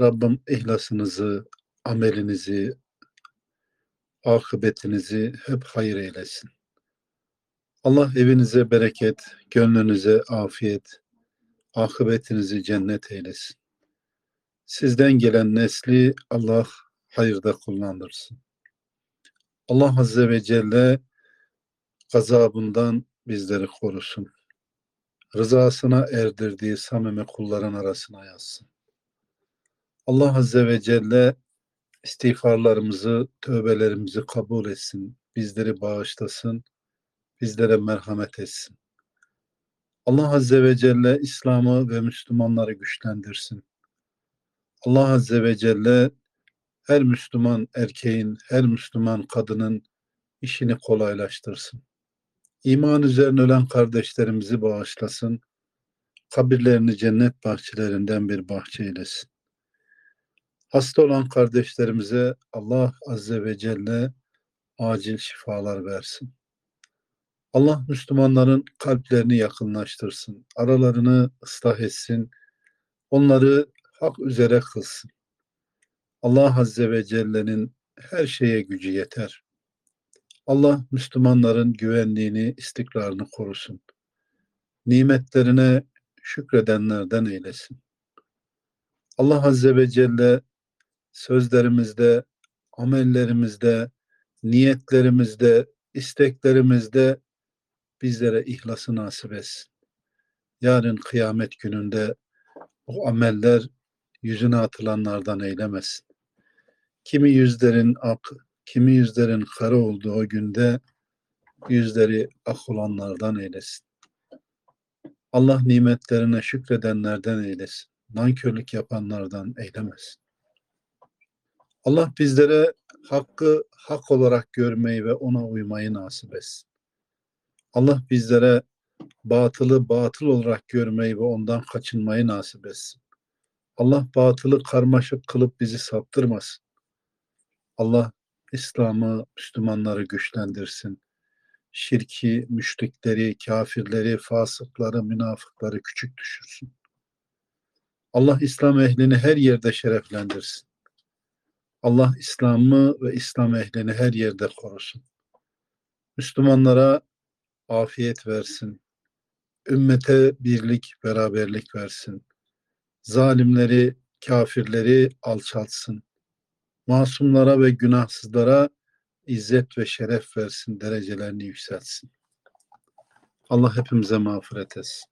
Rabbim ihlasınızı, amelinizi, akıbetinizi hep hayır eylesin. Allah evinize bereket, gönlünüze afiyet, akıbetinizi cennet eylesin. Sizden gelen nesli Allah hayırda kullandırsın. Allah Azze ve Celle gazabından bizleri korusun. Rızasına erdirdiği samimi kulların arasına yazsın. Allah Azze ve Celle istiğfarlarımızı, tövbelerimizi kabul etsin. Bizleri bağışlasın. Bizlere merhamet etsin. Allah Azze ve Celle İslam'ı ve Müslümanları güçlendirsin. Allah Azze ve Celle her Müslüman erkeğin, her Müslüman kadının işini kolaylaştırsın. İman üzerine ölen kardeşlerimizi bağışlasın. Kabirlerini cennet bahçelerinden bir bahçe eylesin. Hasta olan kardeşlerimize Allah Azze ve Celle acil şifalar versin. Allah Müslümanların kalplerini yakınlaştırsın. Aralarını ıslah etsin. Onları hak üzere kılsın. Allah Azze ve Celle'nin her şeye gücü yeter. Allah Müslümanların güvenliğini, istikrarını korusun. Nimetlerine şükredenlerden eylesin. Allah Azze ve Celle sözlerimizde, amellerimizde, niyetlerimizde, isteklerimizde bizlere ihlası nasip etsin. Yarın kıyamet gününde o ameller yüzüne atılanlardan eylemesin. Kimi yüzlerin ak, kimi yüzlerin kara olduğu günde yüzleri ak olanlardan eylesin. Allah nimetlerine şükredenlerden eylesin. Nankörlük yapanlardan eylemesin. Allah bizlere hakkı hak olarak görmeyi ve ona uymayı nasip etsin. Allah bizlere batılı batıl olarak görmeyi ve ondan kaçınmayı nasip etsin. Allah batılı karmaşık kılıp bizi saptırmasın. Allah İslam'ı, Müslümanları güçlendirsin. Şirki, müşrikleri, kafirleri, fasıkları, münafıkları küçük düşürsün. Allah İslam ehlini her yerde şereflendirsin. Allah İslam'ı ve İslam ehlini her yerde korusun. Müslümanlara afiyet versin. Ümmete birlik, beraberlik versin. Zalimleri, kafirleri alçaltsın. Masumlara ve günahsızlara izzet ve şeref versin, derecelerini yükseltsin. Allah hepimize mağfiret etsin.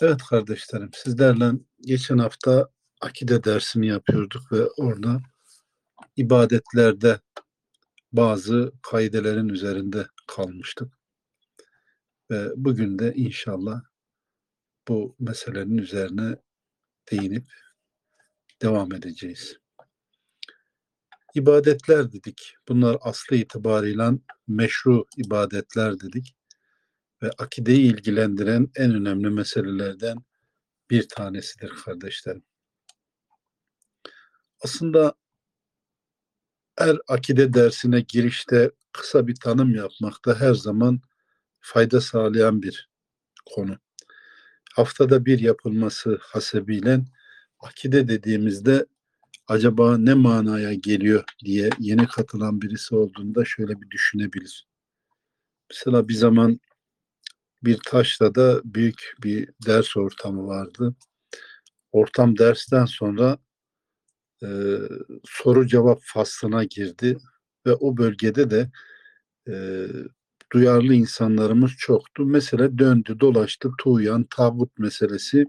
Evet kardeşlerim, sizlerle geçen hafta akide dersini yapıyorduk ve orada ibadetlerde bazı kaidelerin üzerinde kalmıştık. Ve bugün de inşallah bu meselenin üzerine değinip devam edeceğiz. İbadetler dedik. Bunlar aslı itibarıyla meşru ibadetler dedik. Ve akideyi ilgilendiren en önemli meselelerden bir tanesidir kardeşlerim. Aslında her akide dersine girişte kısa bir tanım yapmakta her zaman fayda sağlayan bir konu. Haftada bir yapılması hasebiyle akide dediğimizde acaba ne manaya geliyor diye yeni katılan birisi olduğunda şöyle bir düşünebilir. Mesela bir zaman bir taşla da büyük bir ders ortamı vardı. Ortam dersten sonra e, soru cevap faslına girdi ve o bölgede de e, duyarlı insanlarımız çoktu. Mesela döndü dolaştı Tuğyan tağut meselesi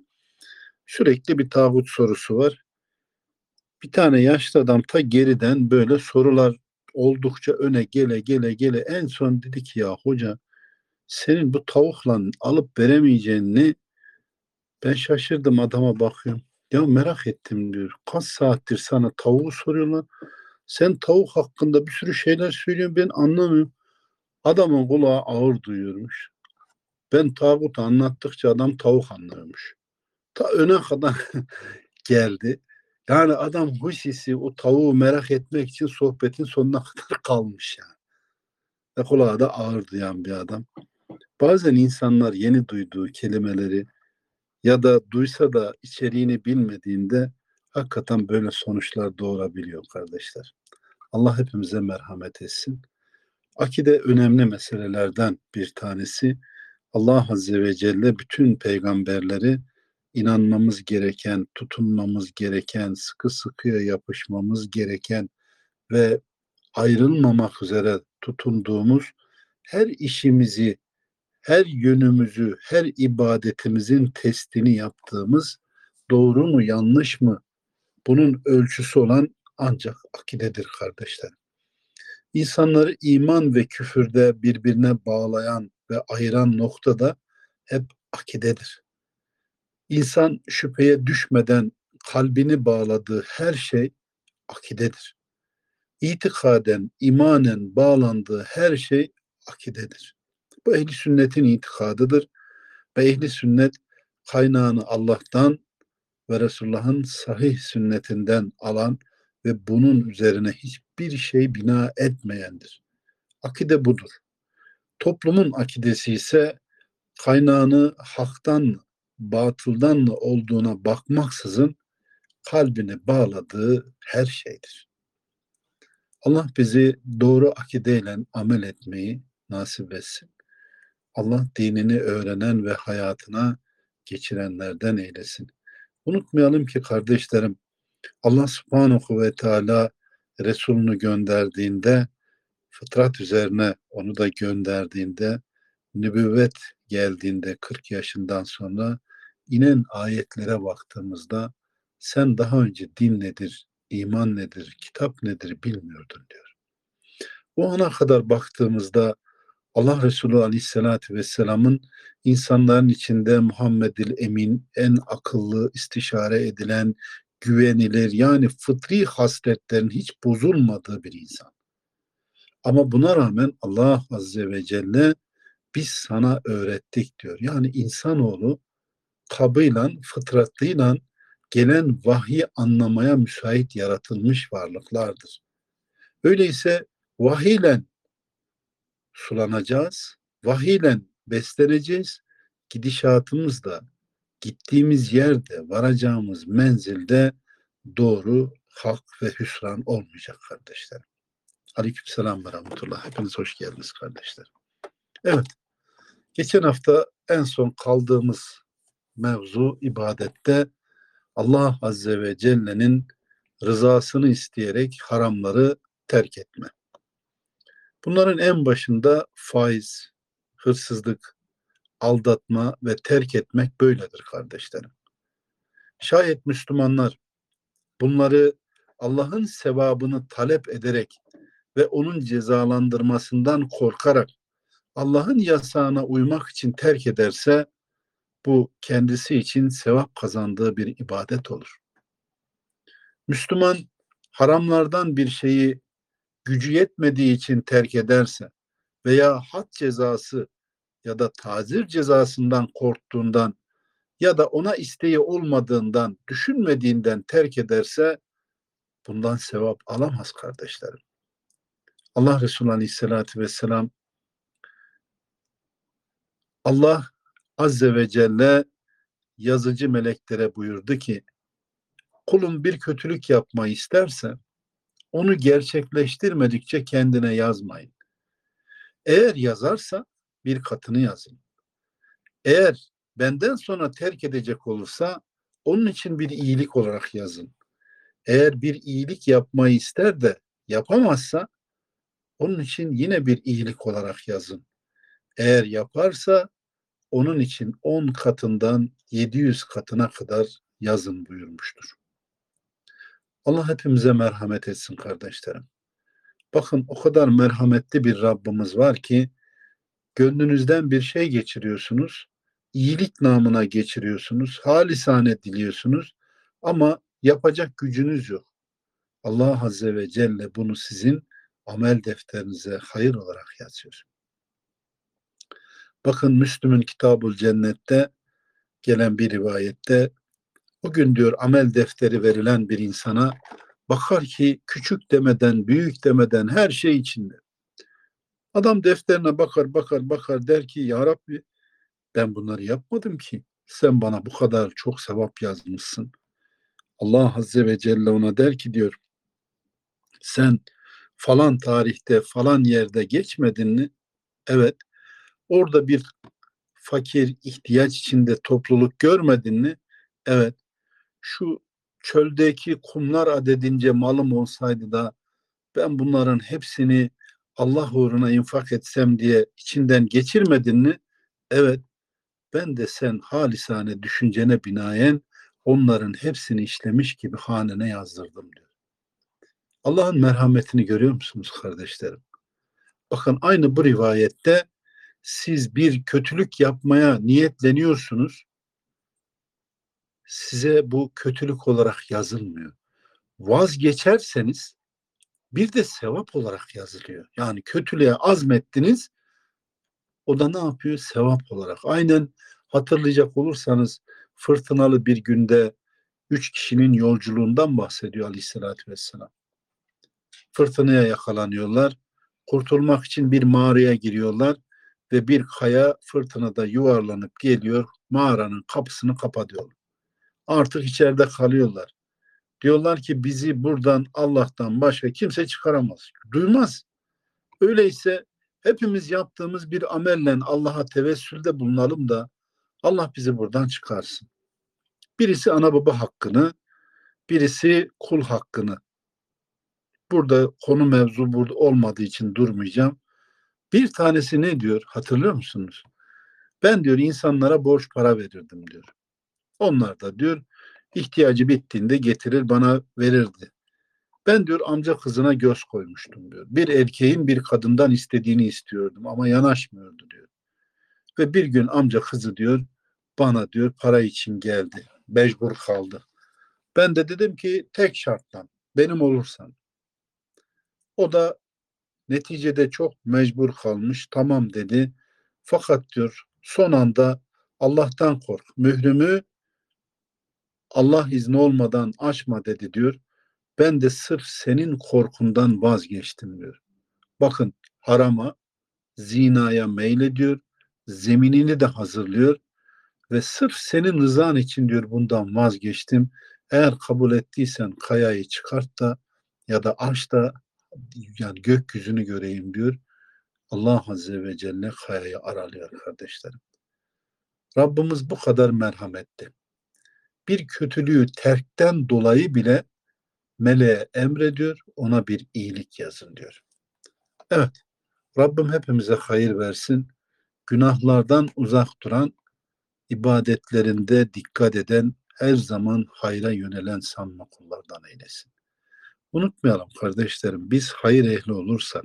sürekli bir tağut sorusu var. Bir tane yaşlı adam ta geriden böyle sorular oldukça öne gele gele gele en son dedi ki ya hoca senin bu tavukla alıp veremeyeceğini ben şaşırdım adama bakıyorum. Ya merak ettim diyor. Kaç saattir sana tavuğu soruyorlar. Sen tavuk hakkında bir sürü şeyler söylüyorsun ben anlamıyorum. Adamın kulağı ağır duyuyormuş. Ben tağut anlattıkça adam tavuk anlıyormuş. Ta öne kadar geldi. Yani adam husisi o tavuğu merak etmek için sohbetin sonuna kadar kalmış yani. Ve kulağı da ağır duyan bir adam. Bazen insanlar yeni duyduğu kelimeleri ya da duysa da içeriğini bilmediğinde hakikaten böyle sonuçlar doğurabiliyor kardeşler. Allah hepimize merhamet etsin. Akide önemli meselelerden bir tanesi. Allah Azze ve Celle bütün peygamberleri inanmamız gereken, tutunmamız gereken, sıkı sıkıya yapışmamız gereken ve ayrılmamak üzere tutunduğumuz her işimizi, her yönümüzü, her ibadetimizin testini yaptığımız doğru mu yanlış mı bunun ölçüsü olan ancak akidedir kardeşlerim. İnsanları iman ve küfürde birbirine bağlayan ve ayıran nokta da hep akidedir. İnsan şüpheye düşmeden kalbini bağladığı her şey akidedir. İtikaden, imanen bağlandığı her şey akidedir. Bu ehli sünnetin itikadıdır ve ehli sünnet kaynağını Allah'tan ve Resulullah'ın sahih sünnetinden alan ve bunun üzerine hiçbir şey bina etmeyendir. Akide budur. Toplumun akidesi ise kaynağını haktan batıldan olduğuna bakmaksızın kalbini bağladığı her şeydir. Allah bizi doğru akideyle amel etmeyi nasip etsin. Allah dinini öğrenen ve hayatına geçirenlerden eylesin. Unutmayalım ki kardeşlerim Allah subhanahu ve teala Resulünü gönderdiğinde fıtrat üzerine onu da gönderdiğinde nübüvvet geldiğinde 40 yaşından sonra inen ayetlere baktığımızda sen daha önce din nedir, iman nedir, kitap nedir bilmiyordun diyor. O ana kadar baktığımızda Allah Resulü Aleyhisselatü Vesselam'ın insanların içinde Muhammedil Emin, en akıllı, istişare edilen, güvenilir yani fıtri hasletlerin hiç bozulmadığı bir insan. Ama buna rağmen Allah Azze ve Celle biz sana öğrettik diyor. Yani insanoğlu kabıyla, fıtratıyla gelen vahyi anlamaya müsait yaratılmış varlıklardır. Öyleyse vahiyle sulanacağız, vahiyle besleneceğiz. Gidişatımız da gittiğimiz yerde, varacağımız menzilde doğru, hak ve hüsran olmayacak kardeşlerim. Aleykümselam ve rahmetullah. Hepiniz hoş geldiniz kardeşlerim. Evet. Geçen hafta en son kaldığımız mevzu ibadette Allah Azze ve Celle'nin rızasını isteyerek haramları terk etme. Bunların en başında faiz, hırsızlık, aldatma ve terk etmek böyledir kardeşlerim. Şayet Müslümanlar bunları Allah'ın sevabını talep ederek ve onun cezalandırmasından korkarak Allah'ın yasağına uymak için terk ederse bu kendisi için sevap kazandığı bir ibadet olur. Müslüman haramlardan bir şeyi gücü yetmediği için terk ederse veya had cezası ya da tazir cezasından korktuğundan ya da ona isteği olmadığından, düşünmediğinden terk ederse bundan sevap alamaz kardeşlerim. Allah Resulü Aleyhisselatü Vesselam Allah Azze ve Celle yazıcı meleklere buyurdu ki kulun bir kötülük yapmayı isterse onu gerçekleştirmedikçe kendine yazmayın. Eğer yazarsa bir katını yazın. Eğer benden sonra terk edecek olursa onun için bir iyilik olarak yazın. eğer bir iyilik yapmayı ister de yapamazsa onun için yine bir iyilik olarak yazın. Eğer yaparsa onun için 10 katından 700 katına kadar yazın buyurmuştur. Allah hepimize merhamet etsin kardeşlerim. Bakın o kadar merhametli bir Rabbimiz var ki gönlünüzden bir şey geçiriyorsunuz, iyilik namına geçiriyorsunuz, halisane diliyorsunuz ama yapacak gücünüz yok. Allah Azze ve Celle bunu sizin amel defterinize hayır olarak yazıyor. Bakın Müslüm'ün Kitabul Cennet'te gelen bir rivayette o gün diyor amel defteri verilen bir insana bakar ki küçük demeden, büyük demeden her şey içinde. Adam defterine bakar, bakar, bakar der ki ya Rabbi ben bunları yapmadım ki. Sen bana bu kadar çok sevap yazmışsın. Allah Azze ve Celle ona der ki diyor sen falan tarihte falan yerde geçmedin mi? Evet. Orada bir fakir, ihtiyaç içinde topluluk görmedin mi? Evet. Şu çöldeki kumlar adedince malım olsaydı da ben bunların hepsini Allah uğruna infak etsem diye içinden geçirmedin mi? Evet. Ben de sen halisane düşüncene binaen onların hepsini işlemiş gibi hanene yazdırdım diyor. Allah'ın merhametini görüyor musunuz kardeşlerim? Bakın aynı bu rivayette siz bir kötülük yapmaya niyetleniyorsunuz. Size bu kötülük olarak yazılmıyor. Vazgeçerseniz bir de sevap olarak yazılıyor. Yani kötülüğe azmettiniz o da ne yapıyor? Sevap olarak. Aynen hatırlayacak olursanız fırtınalı bir günde üç kişinin yolculuğundan bahsediyor aleyhissalatü vesselam fırtınaya yakalanıyorlar. Kurtulmak için bir mağaraya giriyorlar ve bir kaya fırtınada yuvarlanıp geliyor. Mağaranın kapısını kapatıyor. Artık içeride kalıyorlar. Diyorlar ki bizi buradan Allah'tan başka kimse çıkaramaz. Duymaz. Öyleyse hepimiz yaptığımız bir amelle Allah'a tevessülde bulunalım da Allah bizi buradan çıkarsın. Birisi ana baba hakkını, birisi kul hakkını Burada konu mevzu burada olmadığı için durmayacağım. Bir tanesi ne diyor hatırlıyor musunuz? Ben diyor insanlara borç para verirdim diyor. Onlar da diyor ihtiyacı bittiğinde getirir bana verirdi. Ben diyor amca kızına göz koymuştum diyor. Bir erkeğin bir kadından istediğini istiyordum ama yanaşmıyordu diyor. Ve bir gün amca kızı diyor bana diyor para için geldi. Mecbur kaldı. Ben de dedim ki tek şartla benim olursan. O da neticede çok mecbur kalmış. Tamam dedi. Fakat diyor son anda Allah'tan kork. Mührümü Allah izni olmadan açma dedi diyor. Ben de sırf senin korkundan vazgeçtim diyor. Bakın harama, zinaya meylediyor. Zeminini de hazırlıyor. Ve sırf senin rızan için diyor bundan vazgeçtim. Eğer kabul ettiysen kayayı çıkart da ya da aç da yani gökyüzünü göreyim diyor. Allah Azze ve Celle kayayı aralıyor kardeşlerim. Rabbimiz bu kadar merhametli. Bir kötülüğü terkten dolayı bile meleğe emrediyor, ona bir iyilik yazın diyor. Evet, Rabbim hepimize hayır versin. Günahlardan uzak duran, ibadetlerinde dikkat eden, her zaman hayra yönelen sanma kullardan eylesin. Unutmayalım kardeşlerim biz hayır ehli olursak,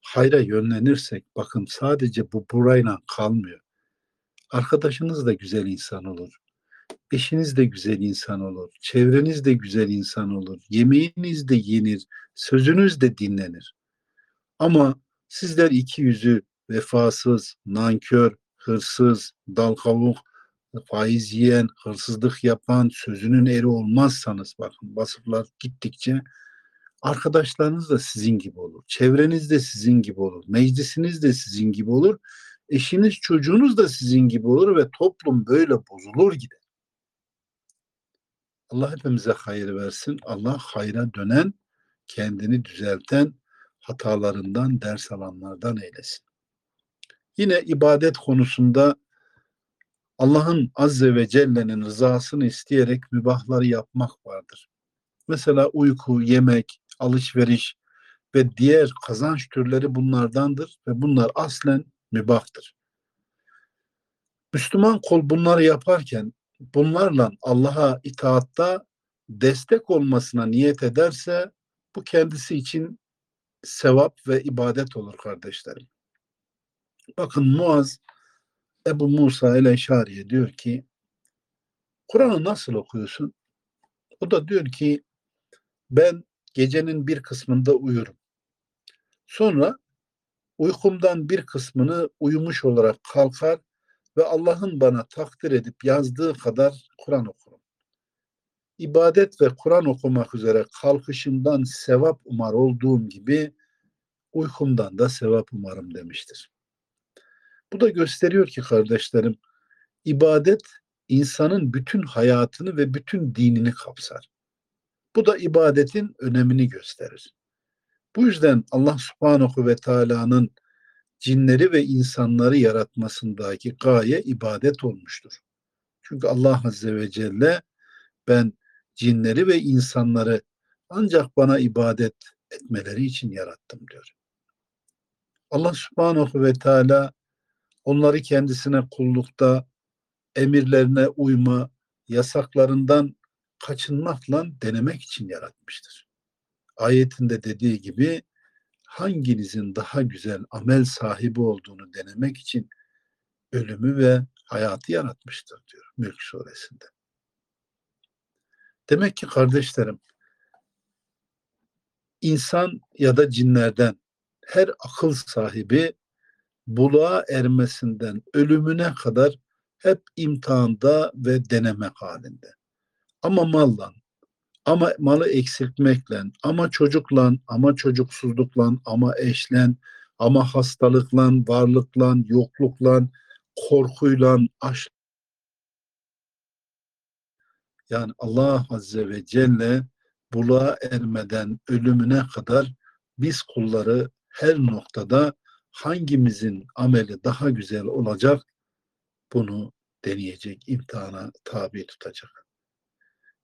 hayra yönlenirsek bakın sadece bu burayla kalmıyor. Arkadaşınız da güzel insan olur. Eşiniz de güzel insan olur. Çevreniz de güzel insan olur. Yemeğiniz de yenir. Sözünüz de dinlenir. Ama sizler iki yüzü vefasız, nankör, hırsız, dal kavuk, faiz yiyen, hırsızlık yapan, sözünün eri olmazsanız bakın vasıflar gittikçe Arkadaşlarınız da sizin gibi olur. Çevreniz de sizin gibi olur. Meclisiniz de sizin gibi olur. Eşiniz, çocuğunuz da sizin gibi olur ve toplum böyle bozulur gider. Allah hepimize hayır versin. Allah hayra dönen, kendini düzelten, hatalarından ders alanlardan eylesin. Yine ibadet konusunda Allah'ın Azze ve Celle'nin rızasını isteyerek mübahları yapmak vardır. Mesela uyku, yemek, alışveriş ve diğer kazanç türleri bunlardandır ve bunlar aslen mübahtır. Müslüman kol bunları yaparken bunlarla Allah'a itaatta destek olmasına niyet ederse bu kendisi için sevap ve ibadet olur kardeşlerim. Bakın Muaz Ebu Musa el-Eşari'ye diyor ki Kur'an'ı nasıl okuyorsun? O da diyor ki ben gecenin bir kısmında uyurum. Sonra uykumdan bir kısmını uyumuş olarak kalkar ve Allah'ın bana takdir edip yazdığı kadar Kur'an okurum. İbadet ve Kur'an okumak üzere kalkışımdan sevap umar olduğum gibi uykumdan da sevap umarım demiştir. Bu da gösteriyor ki kardeşlerim, ibadet insanın bütün hayatını ve bütün dinini kapsar. Bu da ibadetin önemini gösterir. Bu yüzden Allah subhanahu ve teala'nın cinleri ve insanları yaratmasındaki gaye ibadet olmuştur. Çünkü Allah azze ve celle ben cinleri ve insanları ancak bana ibadet etmeleri için yarattım diyor. Allah subhanahu ve teala onları kendisine kullukta, emirlerine uyma, yasaklarından kaçınmakla denemek için yaratmıştır. Ayetinde dediği gibi hanginizin daha güzel amel sahibi olduğunu denemek için ölümü ve hayatı yaratmıştır diyor Mülk suresinde. Demek ki kardeşlerim insan ya da cinlerden her akıl sahibi buluğa ermesinden ölümüne kadar hep imtihanda ve denemek halinde. Ama mallan, ama malı eksiltmekle, ama çocukla, ama çocuksuzlukla, ama eşlen, ama hastalıkla, varlıkla, yoklukla, korkuyla, aşk. Yani Allah Azze ve Celle buluğa ermeden ölümüne kadar biz kulları her noktada hangimizin ameli daha güzel olacak bunu deneyecek, imtihana tabi tutacak.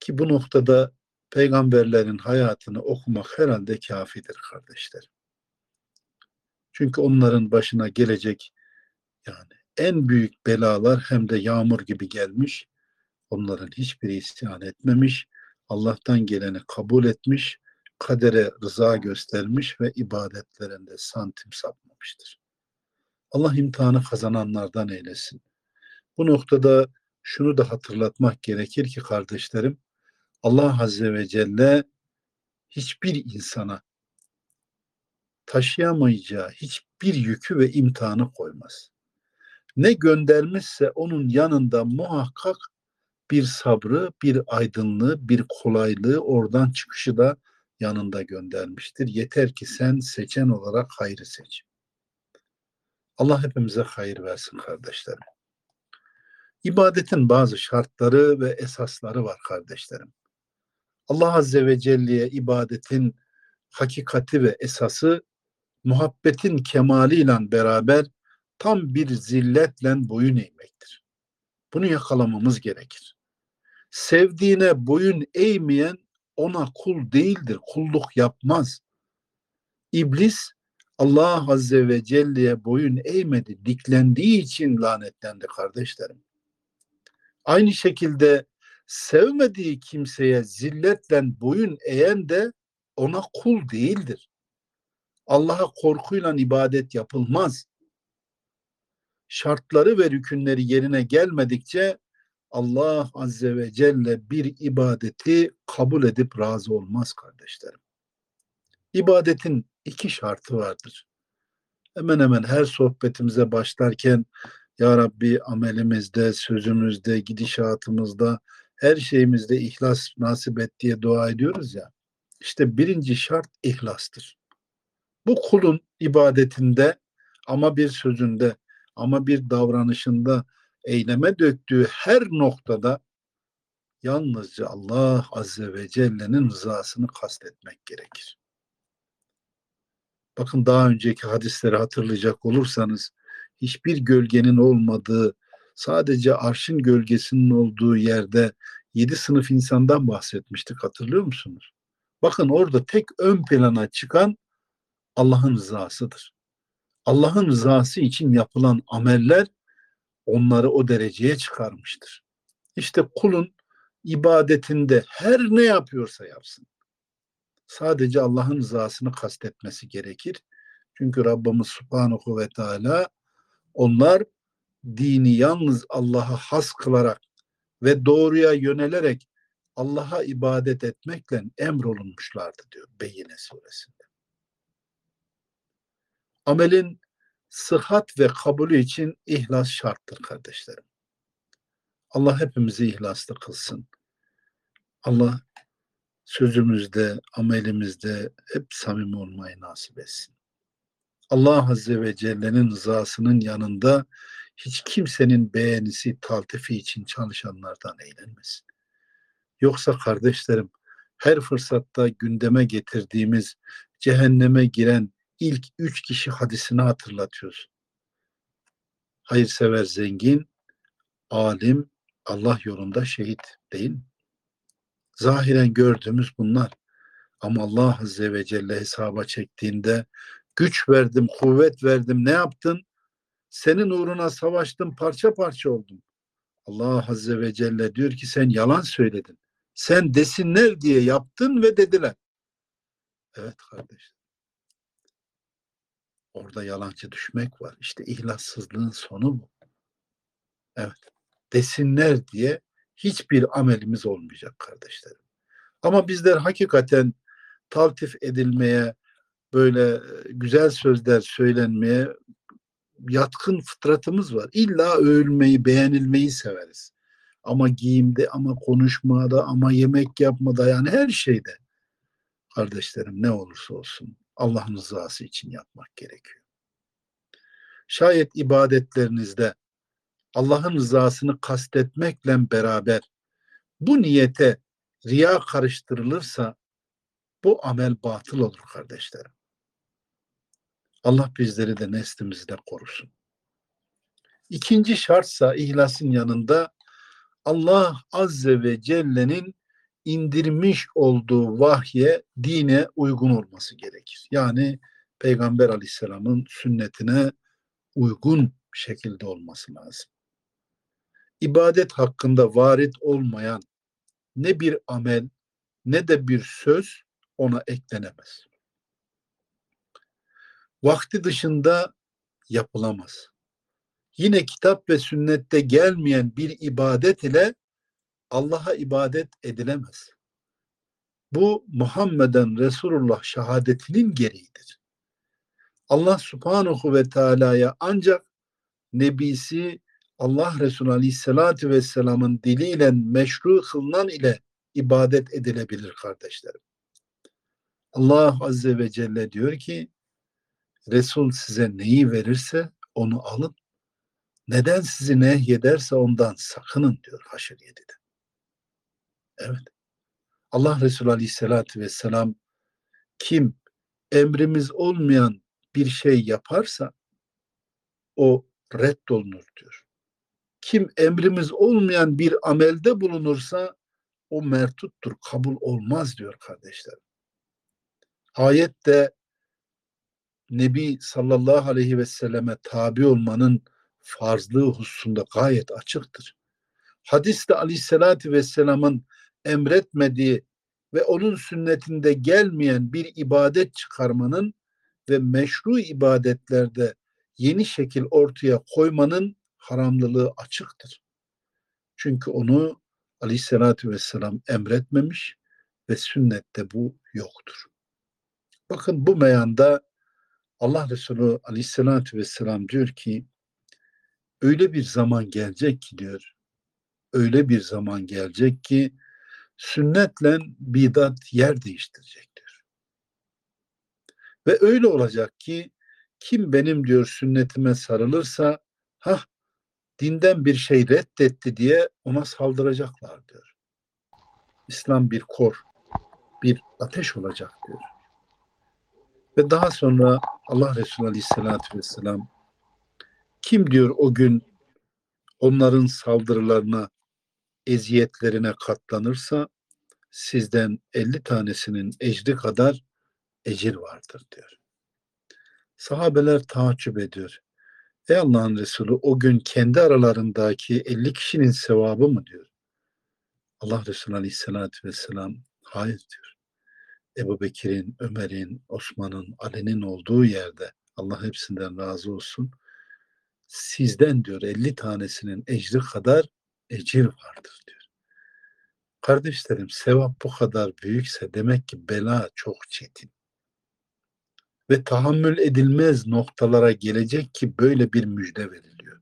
Ki bu noktada peygamberlerin hayatını okumak herhalde kafidir kardeşler. Çünkü onların başına gelecek yani en büyük belalar hem de yağmur gibi gelmiş. Onların hiçbiri isyan etmemiş. Allah'tan geleni kabul etmiş. Kadere rıza göstermiş ve ibadetlerinde santim sapmamıştır. Allah imtihanı kazananlardan eylesin. Bu noktada şunu da hatırlatmak gerekir ki kardeşlerim, Allah Azze ve Celle hiçbir insana taşıyamayacağı hiçbir yükü ve imtihanı koymaz. Ne göndermişse onun yanında muhakkak bir sabrı, bir aydınlığı, bir kolaylığı, oradan çıkışı da yanında göndermiştir. Yeter ki sen seçen olarak hayrı seç. Allah hepimize hayır versin kardeşlerim. İbadetin bazı şartları ve esasları var kardeşlerim. Allah Azze ve Celle'ye ibadetin hakikati ve esası muhabbetin kemaliyle beraber tam bir zilletle boyun eğmektir. Bunu yakalamamız gerekir. Sevdiğine boyun eğmeyen ona kul değildir, kulluk yapmaz. İblis Allah Azze ve Celle'ye boyun eğmedi, diklendiği için lanetlendi kardeşlerim. Aynı şekilde sevmediği kimseye zilletle boyun eğen de ona kul değildir. Allah'a korkuyla ibadet yapılmaz. Şartları ve rükünleri yerine gelmedikçe Allah Azze ve Celle bir ibadeti kabul edip razı olmaz kardeşlerim. İbadetin iki şartı vardır. Hemen hemen her sohbetimize başlarken Ya Rabbi amelimizde, sözümüzde, gidişatımızda, her şeyimizde ihlas nasip et diye dua ediyoruz ya. İşte birinci şart ihlastır. Bu kulun ibadetinde ama bir sözünde ama bir davranışında eyleme döktüğü her noktada yalnızca Allah Azze ve Celle'nin rızasını kastetmek gerekir. Bakın daha önceki hadisleri hatırlayacak olursanız hiçbir gölgenin olmadığı, sadece arşın gölgesinin olduğu yerde yedi sınıf insandan bahsetmiştik hatırlıyor musunuz? Bakın orada tek ön plana çıkan Allah'ın rızasıdır. Allah'ın rızası için yapılan ameller onları o dereceye çıkarmıştır. İşte kulun ibadetinde her ne yapıyorsa yapsın. Sadece Allah'ın rızasını kastetmesi gerekir. Çünkü Rabbimiz Subhanahu ve Teala onlar dini yalnız Allah'a has kılarak ve doğruya yönelerek Allah'a ibadet etmekle emrolunmuşlardı diyor Beyyine suresinde. Amelin sıhhat ve kabulü için ihlas şarttır kardeşlerim. Allah hepimizi ihlaslı kılsın. Allah sözümüzde, amelimizde hep samimi olmayı nasip etsin. Allah Azze ve Celle'nin rızasının yanında hiç kimsenin beğenisi, taltifi için çalışanlardan eğlenmesin. Yoksa kardeşlerim her fırsatta gündeme getirdiğimiz cehenneme giren ilk üç kişi hadisini hatırlatıyoruz. Hayırsever zengin, alim, Allah yolunda şehit değil? Zahiren gördüğümüz bunlar. Ama Allah Azze ve Celle hesaba çektiğinde güç verdim, kuvvet verdim, ne yaptın? Senin uğruna savaştım, parça parça oldum. Allah Azze ve Celle diyor ki sen yalan söyledin. Sen desinler diye yaptın ve dediler. Evet kardeş. Orada yalancı düşmek var. İşte ihlassızlığın sonu bu. Evet. Desinler diye hiçbir amelimiz olmayacak kardeşlerim. Ama bizler hakikaten taltif edilmeye, böyle güzel sözler söylenmeye yatkın fıtratımız var. İlla övülmeyi, beğenilmeyi severiz. Ama giyimde, ama konuşmada, ama yemek yapmada yani her şeyde. Kardeşlerim ne olursa olsun Allah'ın rızası için yapmak gerekiyor. Şayet ibadetlerinizde Allah'ın rızasını kastetmekle beraber bu niyete riya karıştırılırsa bu amel batıl olur kardeşlerim. Allah bizleri de neslimizi de korusun. İkinci şartsa ihlasın yanında Allah Azze ve Celle'nin indirmiş olduğu vahye, dine uygun olması gerekir. Yani Peygamber Aleyhisselam'ın sünnetine uygun şekilde olması lazım. İbadet hakkında varit olmayan ne bir amel ne de bir söz ona eklenemez. Vakti dışında yapılamaz. Yine kitap ve sünnette gelmeyen bir ibadet ile Allah'a ibadet edilemez. Bu Muhammeden Resulullah şehadetinin gereğidir. Allah subhanahu ve teala'ya ancak Nebisi Allah Resulü Aleyhisselatü Vesselam'ın diliyle meşru kılınan ile ibadet edilebilir kardeşlerim. Allah Azze ve Celle diyor ki Resul size neyi verirse onu alın. Neden sizi nehyederse ondan sakının diyor Haşr 7'de. Evet. Allah Resulü Aleyhisselatü Vesselam kim emrimiz olmayan bir şey yaparsa o reddolunur diyor. Kim emrimiz olmayan bir amelde bulunursa o mertuttur, kabul olmaz diyor kardeşlerim. Ayette Nebi sallallahu aleyhi ve selleme tabi olmanın farzlığı hususunda gayet açıktır. Hadiste aleyhissalatü vesselamın emretmediği ve onun sünnetinde gelmeyen bir ibadet çıkarmanın ve meşru ibadetlerde yeni şekil ortaya koymanın haramlılığı açıktır. Çünkü onu aleyhissalatü vesselam emretmemiş ve sünnette bu yoktur. Bakın bu meyanda Allah Resulü aleyhissalatü vesselam diyor ki öyle bir zaman gelecek ki diyor öyle bir zaman gelecek ki sünnetle bidat yer değiştirecek. Ve öyle olacak ki kim benim diyor sünnetime sarılırsa ha dinden bir şey reddetti diye ona saldıracaklar diyor. İslam bir kor, bir ateş olacak diyor. Ve daha sonra Allah Resulü Aleyhisselatü Vesselam kim diyor o gün onların saldırılarına, eziyetlerine katlanırsa sizden 50 tanesinin ecri kadar ecir vardır diyor. Sahabeler taaccüp ediyor. Ey Allah'ın Resulü o gün kendi aralarındaki 50 kişinin sevabı mı diyor. Allah Resulü Aleyhisselatü Vesselam hayır diyor. Ebu Bekir'in, Ömer'in, Osman'ın, Ali'nin olduğu yerde Allah hepsinden razı olsun. Sizden diyor 50 tanesinin ecri kadar ecir vardır diyor. Kardeşlerim sevap bu kadar büyükse demek ki bela çok çetin. Ve tahammül edilmez noktalara gelecek ki böyle bir müjde veriliyor.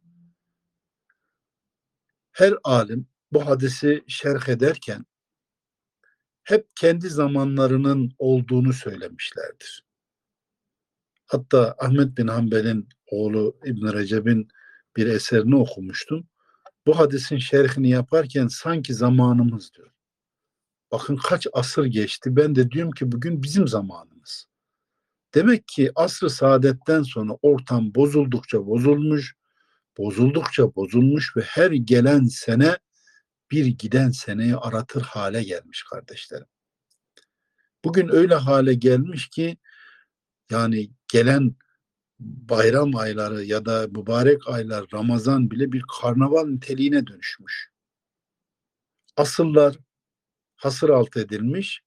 Her alim bu hadisi şerh ederken hep kendi zamanlarının olduğunu söylemişlerdir. Hatta Ahmet bin Hanbel'in oğlu İbn Recep'in bir eserini okumuştum. Bu hadisin şerhini yaparken sanki zamanımız diyor. Bakın kaç asır geçti. Ben de diyorum ki bugün bizim zamanımız. Demek ki asr-ı saadetten sonra ortam bozuldukça bozulmuş, bozuldukça bozulmuş ve her gelen sene bir giden seneyi aratır hale gelmiş kardeşlerim. Bugün öyle hale gelmiş ki yani gelen bayram ayları ya da mübarek aylar Ramazan bile bir karnaval niteliğine dönüşmüş. Asıllar hasır alt edilmiş,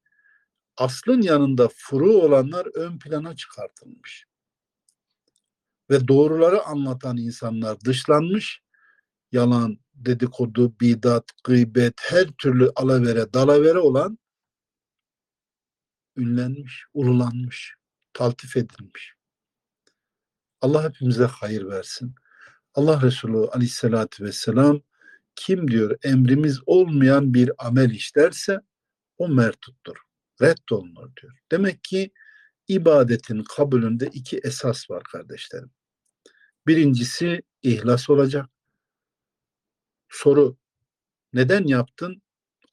aslın yanında furu olanlar ön plana çıkartılmış. Ve doğruları anlatan insanlar dışlanmış, yalan, dedikodu, bidat, gıybet, her türlü alavere, dalavere olan ünlenmiş, ululanmış, taltif edilmiş. Allah hepimize hayır versin. Allah Resulü aleyhissalatü vesselam kim diyor emrimiz olmayan bir amel işlerse o mertuttur. Reddolunur diyor. Demek ki ibadetin kabulünde iki esas var kardeşlerim. Birincisi ihlas olacak. Soru neden yaptın?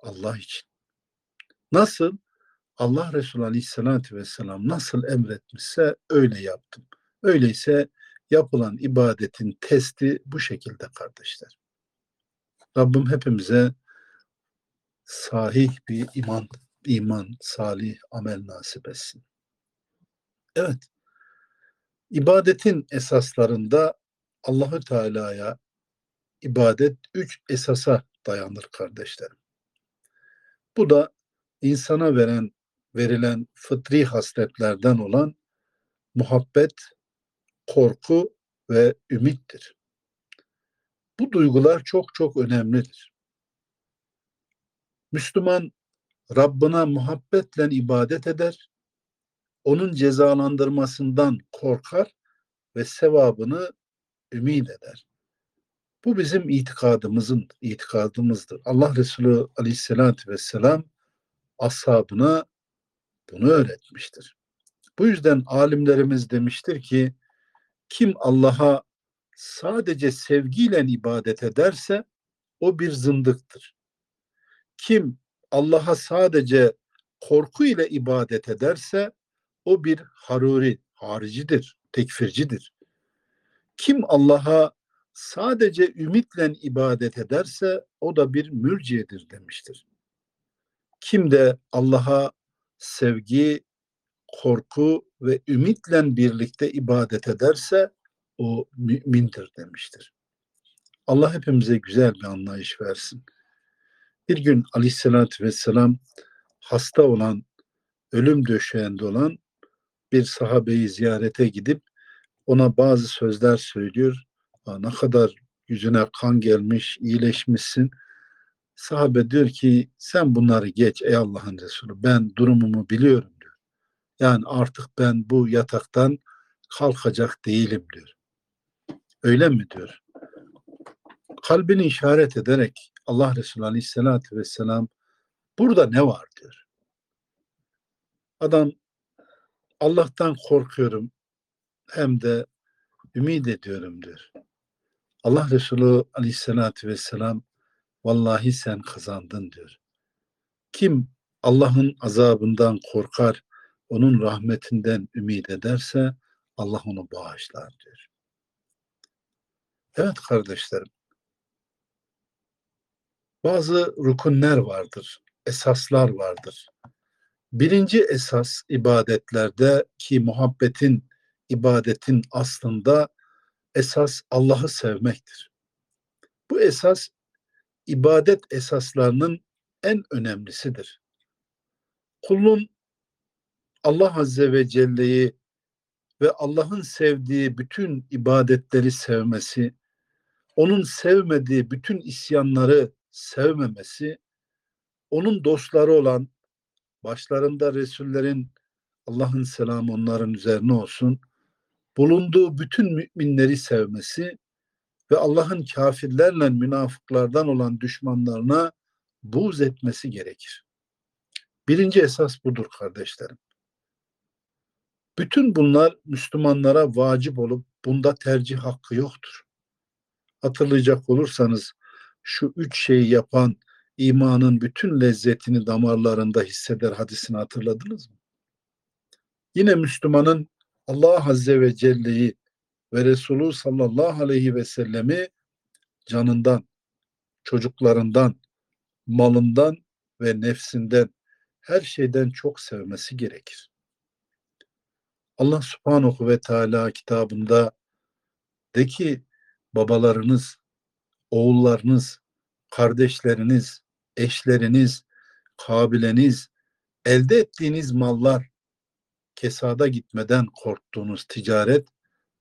Allah için. Nasıl? Allah Resulü Aleyhisselatü Vesselam nasıl emretmişse öyle yaptım. Öyleyse yapılan ibadetin testi bu şekilde kardeşler. Rabbim hepimize sahih bir iman, iman, salih amel nasip etsin. Evet. İbadetin esaslarında Allahü Teala'ya ibadet üç esasa dayanır kardeşlerim. Bu da insana veren verilen fıtri hasletlerden olan muhabbet, korku ve ümittir. Bu duygular çok çok önemlidir. Müslüman Rabbına muhabbetle ibadet eder, onun cezalandırmasından korkar ve sevabını ümit eder. Bu bizim itikadımızın itikadımızdır. Allah Resulü Aleyhisselatü Vesselam ashabına bunu öğretmiştir. Bu yüzden alimlerimiz demiştir ki kim Allah'a sadece sevgiyle ibadet ederse o bir zındıktır. Kim Allah'a sadece korku ile ibadet ederse o bir haruri, haricidir, tekfircidir. Kim Allah'a sadece ümitle ibadet ederse o da bir mürciyedir demiştir. Kim de Allah'a sevgi, korku ve ümitle birlikte ibadet ederse o mümindir demiştir. Allah hepimize güzel bir anlayış versin. Bir gün aleyhissalatü vesselam hasta olan, ölüm döşeğinde olan bir sahabeyi ziyarete gidip ona bazı sözler söylüyor. Ne kadar yüzüne kan gelmiş, iyileşmişsin. Sahabe diyor ki sen bunları geç ey Allah'ın Resulü. Ben durumumu biliyorum diyor. Yani artık ben bu yataktan kalkacak değilim diyor. Öyle mi diyor. Kalbini işaret ederek Allah Resulü Aleyhisselatü Vesselam burada ne var diyor. Adam Allah'tan korkuyorum hem de ümit ediyorum diyor. Allah Resulü Aleyhisselatü Vesselam vallahi sen kazandın diyor. Kim Allah'ın azabından korkar, onun rahmetinden ümit ederse Allah onu bağışlar diyor. Evet kardeşlerim. Bazı rukunler vardır. esaslar vardır. Birinci esas ibadetlerde ki muhabbetin, ibadetin aslında esas Allah'ı sevmektir. Bu esas ibadet esaslarının en önemlisidir. Kulun Allah Azze ve Celle'yi ve Allah'ın sevdiği bütün ibadetleri sevmesi, onun sevmediği bütün isyanları sevmemesi, onun dostları olan başlarında Resullerin Allah'ın selamı onların üzerine olsun, bulunduğu bütün müminleri sevmesi ve Allah'ın kafirlerle münafıklardan olan düşmanlarına buğz etmesi gerekir. Birinci esas budur kardeşlerim. Bütün bunlar Müslümanlara vacip olup bunda tercih hakkı yoktur. Hatırlayacak olursanız şu üç şeyi yapan imanın bütün lezzetini damarlarında hisseder hadisini hatırladınız mı? Yine Müslümanın Allah Azze ve Celle'yi ve Resulü sallallahu aleyhi ve sellemi canından, çocuklarından, malından ve nefsinden her şeyden çok sevmesi gerekir. Allah subhanahu ve teala kitabında de ki babalarınız, oğullarınız, kardeşleriniz, eşleriniz, kabileniz, elde ettiğiniz mallar, kesada gitmeden korktuğunuz ticaret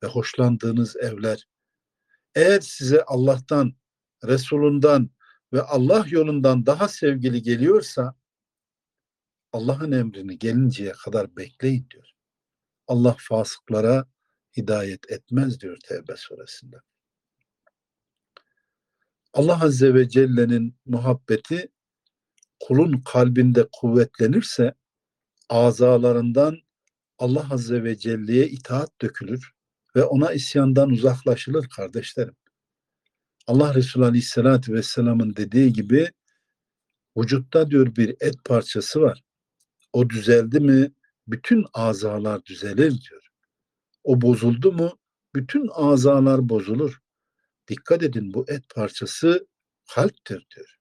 ve hoşlandığınız evler, eğer size Allah'tan, Resulundan ve Allah yolundan daha sevgili geliyorsa, Allah'ın emrini gelinceye kadar bekleyin diyor. Allah fasıklara hidayet etmez diyor Tevbe suresinde. Allah Azze ve Celle'nin muhabbeti kulun kalbinde kuvvetlenirse azalarından Allah Azze ve Celle'ye itaat dökülür ve ona isyandan uzaklaşılır kardeşlerim. Allah Resulü Aleyhisselatü Vesselam'ın dediği gibi vücutta diyor bir et parçası var. O düzeldi mi bütün azalar düzelir diyor. O bozuldu mu bütün azalar bozulur. Dikkat edin bu et parçası kalptir diyor.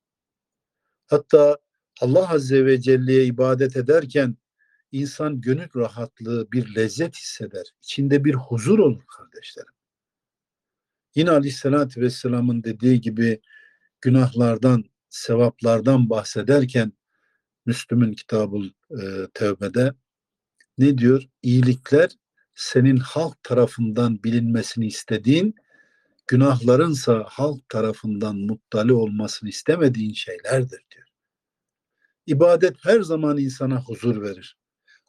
Hatta Allah Azze ve Celle'ye ibadet ederken insan gönül rahatlığı, bir lezzet hisseder. İçinde bir huzur olur kardeşlerim. Yine Aleyhisselatü Vesselam'ın dediği gibi günahlardan, sevaplardan bahsederken Müslüm'ün kitabı e, Tevbe'de ne diyor? İyilikler senin halk tarafından bilinmesini istediğin, günahlarınsa halk tarafından muttali olmasını istemediğin şeylerdir diyor. İbadet her zaman insana huzur verir.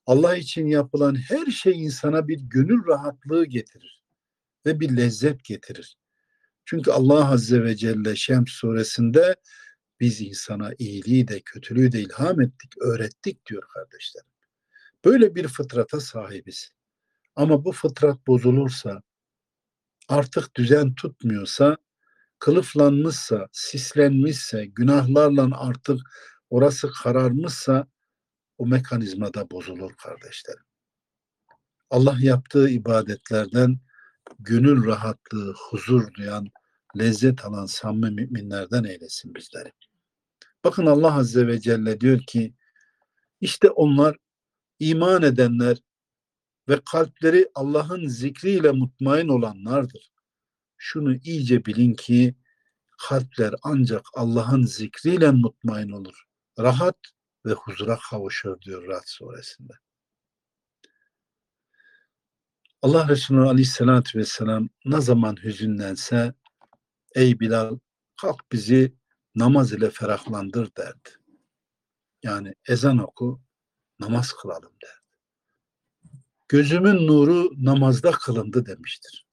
Allah için yapılan her şey insana bir gönül rahatlığı getirir ve bir lezzet getirir. Çünkü Allah Azze ve Celle Şems suresinde biz insana iyiliği de kötülüğü de ilham ettik, öğrettik diyor kardeşlerim. Böyle bir fıtrata sahibiz. Ama bu fıtrat bozulursa, artık düzen tutmuyorsa, kılıflanmışsa, sislenmişse, günahlarla artık orası kararmışsa o mekanizma da bozulur kardeşlerim. Allah yaptığı ibadetlerden gönül rahatlığı, huzur duyan, lezzet alan samimi müminlerden eylesin bizleri. Bakın Allah Azze ve Celle diyor ki işte onlar iman edenler ve kalpleri Allah'ın zikriyle mutmain olanlardır. Şunu iyice bilin ki kalpler ancak Allah'ın zikriyle mutmain olur. Rahat ve huzura kavuşur diyor Rahat suresinde. Allah Resulü Aleyhisselatü Vesselam ne zaman hüzünlense ey Bilal kalk bizi namaz ile ferahlandır derdi. Yani ezan oku, namaz kılalım derdi. Gözümün nuru namazda kılındı demiştir.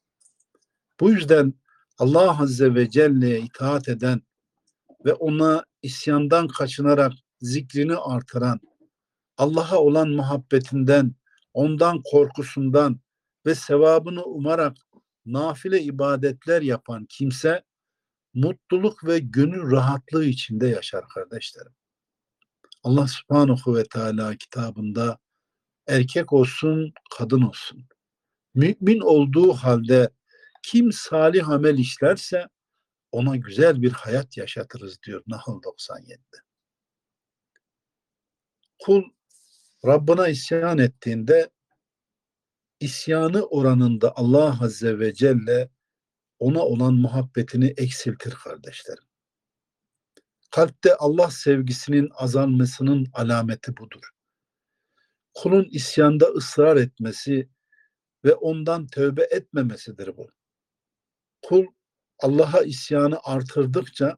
Bu yüzden Allah Azze ve Celle'ye itaat eden ve ona isyandan kaçınarak zikrini artıran, Allah'a olan muhabbetinden, ondan korkusundan ve sevabını umarak nafile ibadetler yapan kimse mutluluk ve gönül rahatlığı içinde yaşar kardeşlerim. Allah subhanahu ve teala kitabında erkek olsun, kadın olsun. Mümin olduğu halde kim salih amel işlerse ona güzel bir hayat yaşatırız diyor Nahl 97'de. Kul Rabbına isyan ettiğinde isyanı oranında Allah Azze ve Celle ona olan muhabbetini eksiltir kardeşlerim. Kalpte Allah sevgisinin azalmasının alameti budur. Kulun isyanda ısrar etmesi ve ondan tövbe etmemesidir bu. Kul Allah'a isyanı artırdıkça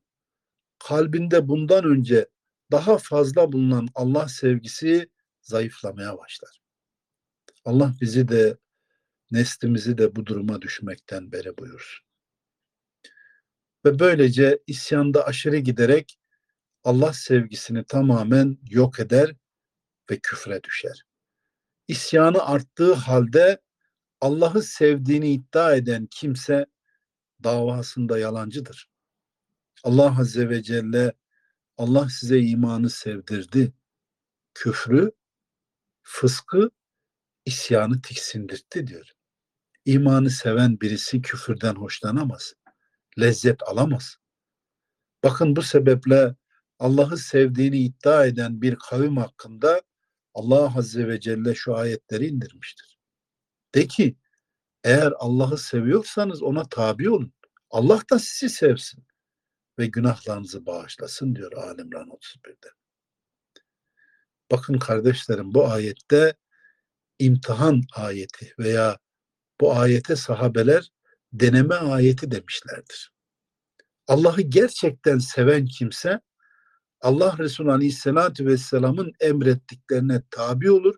kalbinde bundan önce daha fazla bulunan Allah sevgisi zayıflamaya başlar. Allah bizi de neslimizi de bu duruma düşmekten beri buyursun. Ve böylece isyanda aşırı giderek Allah sevgisini tamamen yok eder ve küfre düşer. İsyanı arttığı halde Allah'ı sevdiğini iddia eden kimse davasında yalancıdır. Allah Azze ve Celle Allah size imanı sevdirdi. Küfrü, fıskı, isyanı tiksindirtti diyor. İmanı seven birisi küfürden hoşlanamaz. Lezzet alamaz. Bakın bu sebeple Allah'ı sevdiğini iddia eden bir kavim hakkında Allah Azze ve Celle şu ayetleri indirmiştir. De ki eğer Allah'ı seviyorsanız ona tabi olun. Allah da sizi sevsin ve günahlarınızı bağışlasın diyor Alimran 31'de. Bakın kardeşlerim bu ayette imtihan ayeti veya bu ayete sahabeler deneme ayeti demişlerdir. Allah'ı gerçekten seven kimse Allah Resulü Aleyhisselatü Vesselam'ın emrettiklerine tabi olur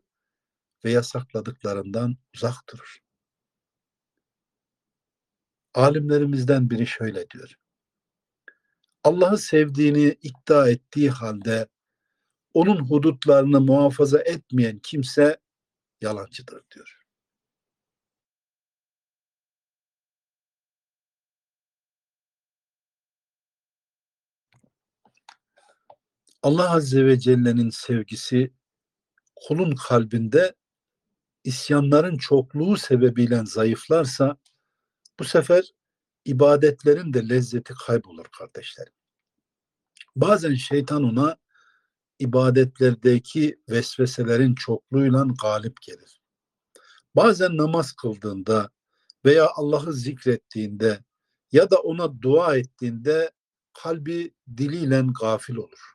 ve yasakladıklarından uzak durur. Alimlerimizden biri şöyle diyor. Allah'ı sevdiğini iddia ettiği halde onun hudutlarını muhafaza etmeyen kimse yalancıdır diyor. Allah Azze ve Celle'nin sevgisi kulun kalbinde isyanların çokluğu sebebiyle zayıflarsa bu sefer ibadetlerin de lezzeti kaybolur kardeşlerim. Bazen şeytan ona ibadetlerdeki vesveselerin çokluğuyla galip gelir. Bazen namaz kıldığında veya Allah'ı zikrettiğinde ya da ona dua ettiğinde kalbi diliyle gafil olur.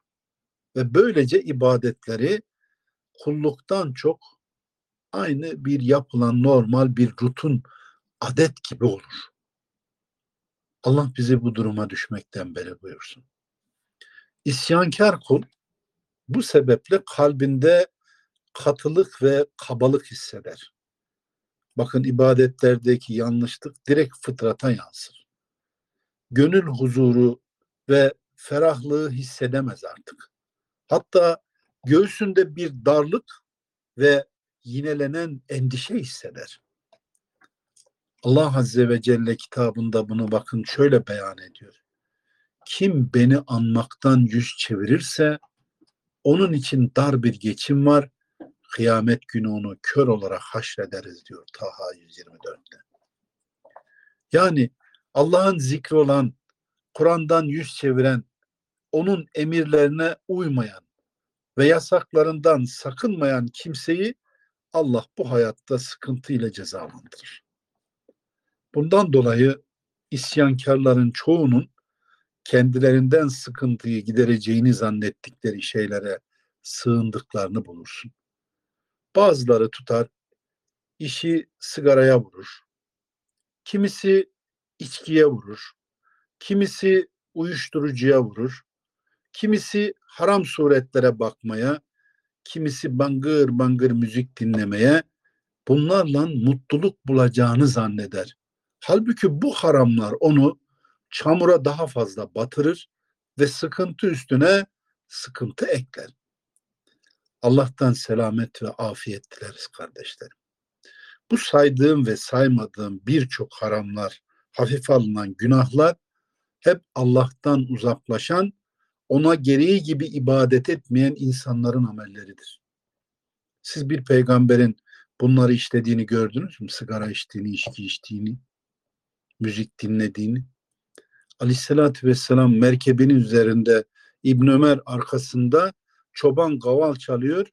Ve böylece ibadetleri kulluktan çok aynı bir yapılan normal bir rutun adet gibi olur. Allah bizi bu duruma düşmekten beri buyursun. İsyankar kul bu sebeple kalbinde katılık ve kabalık hisseder. Bakın ibadetlerdeki yanlışlık direkt fıtrata yansır. Gönül huzuru ve ferahlığı hissedemez artık. Hatta göğsünde bir darlık ve yinelenen endişe hisseder. Allah Azze ve Celle kitabında bunu bakın şöyle beyan ediyor. Kim beni anmaktan yüz çevirirse onun için dar bir geçim var. Kıyamet günü onu kör olarak haşrederiz diyor Taha 124'te. Yani Allah'ın zikri olan, Kur'an'dan yüz çeviren, onun emirlerine uymayan ve yasaklarından sakınmayan kimseyi Allah bu hayatta sıkıntıyla cezalandırır. Bundan dolayı isyankarların çoğunun kendilerinden sıkıntıyı gidereceğini zannettikleri şeylere sığındıklarını bulursun. Bazıları tutar, işi sigaraya vurur. Kimisi içkiye vurur. Kimisi uyuşturucuya vurur. Kimisi haram suretlere bakmaya, kimisi bangır bangır müzik dinlemeye, bunlarla mutluluk bulacağını zanneder. Halbuki bu haramlar onu çamura daha fazla batırır ve sıkıntı üstüne sıkıntı ekler. Allah'tan selamet ve afiyet dileriz kardeşlerim. Bu saydığım ve saymadığım birçok haramlar, hafif alınan günahlar hep Allah'tan uzaklaşan, ona gereği gibi ibadet etmeyen insanların amelleridir. Siz bir peygamberin bunları işlediğini gördünüz mü? Sigara içtiğini, içki içtiğini, müzik dinlediğini. Aleyhissalatü vesselam merkebinin üzerinde İbn Ömer arkasında çoban gaval çalıyor.